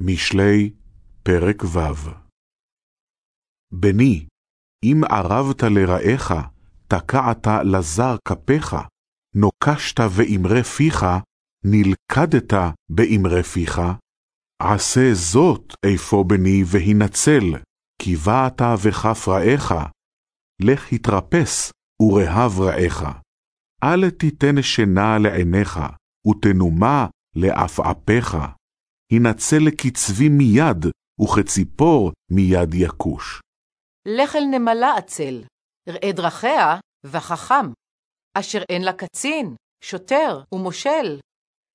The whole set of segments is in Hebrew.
משלי, פרק ו' בני, אם ערבת לרעך, תקעת לזר כפיך, נוקשת באמרי פיך, נלכדת באמרי פיך, עשה זאת אפוא בני והנצל, כי באת וכף רעך. לך התרפס ורהב רעך. אל תיתן שינה לעיניך, ותנומה לעפעפיך. הנצל לקצבי מיד, וכציפור מיד יכוש. לך אל נמלה עצל, ראה דרכיה וחכם, אשר אין לה קצין, שוטר ומושל.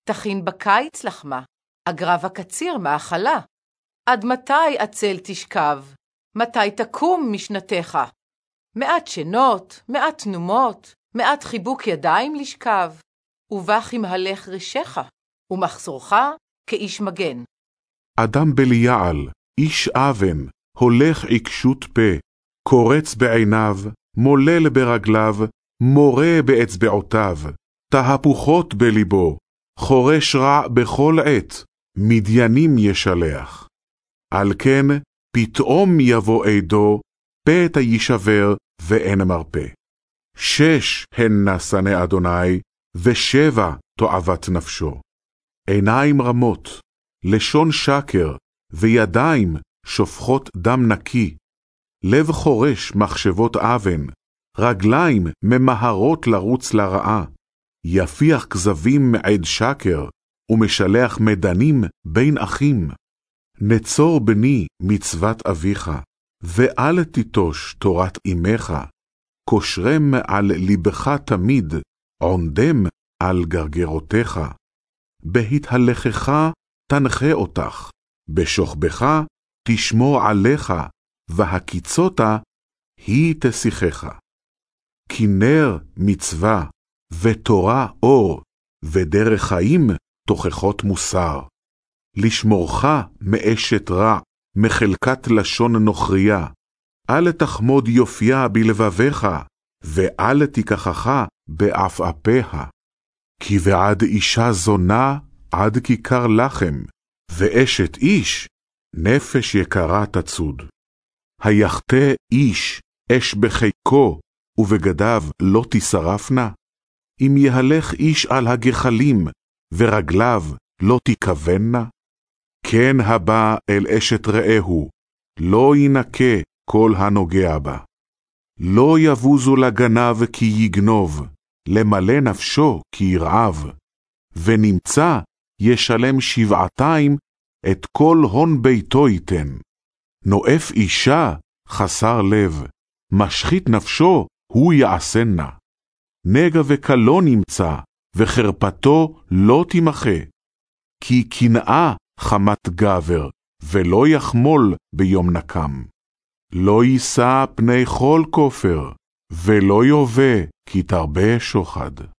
תכין בקיץ לחמה, אגרב הקציר מאכלה. עד מתי עצל תשכב? מתי תקום משנתך? מעט שנות, מעט תנומות, מעט חיבוק ידיים לשכב, ובך ימהלך רשך, ומחסורך כאיש מגן. אדם בליעל, איש אבן, הולך עיקשות פה, קורץ בעיניו, מולל ברגליו, מורה באצבעותיו, תהפוכות בליבו, חורש רע בכל עת, מדיינים ישלח. על כן, פתאום יבוא עדו, פתע יישבר, ואין מרפא. שש הן נשנא אדוני, ושבע תועבת נפשו. עיניים רמות, לשון שקר, וידיים שופכות דם נקי. לב חורש מחשבות אבן, רגליים ממהרות לרוץ לרעה. יפיח כזבים מעד שקר, ומשלח מדנים בין אחים. נצור בני מצוות אביך, ואל תיטוש תורת אמך. קושרם על לבך תמיד, עונדם על גרגרותיך. בהתהלכך תנחה אותך, בשוכבך תשמור עליך, והקיצותה היא תשיחך. כי נר מצווה, ותורה אור, ודרך חיים תוכחות מוסר. לשמורך מאשת רע, מחלקת לשון נוכריה. אל תחמוד יופייה בלבביך, ואל תיקחך בעפעפיה. כי בעד אישה זונה עד כיכר לחם, ואשת איש נפש יקרה תצוד. היחטא איש אש בחיקו, ובגדיו לא תשרפנה? אם יהלך איש על הגחלים, ורגליו לא תיכווננה? כן הבא אל אשת רעהו, לא ינקה כל הנוגע בה. לא יבוזו לגנב כי יגנוב, למלא נפשו כי ירעב. ונמצא ישלם שבעתיים את כל הון ביתו ייתן. נואף אישה חסר לב, משחית נפשו הוא יעשנה. נגע וקלו נמצא, וחרפתו לא תימחה. כי קנאה חמת גבר, ולא יחמול ביום נקם. לא יישא פני כל כופר, ולא יובא כי תרבה שוחד.